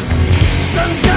Sometimes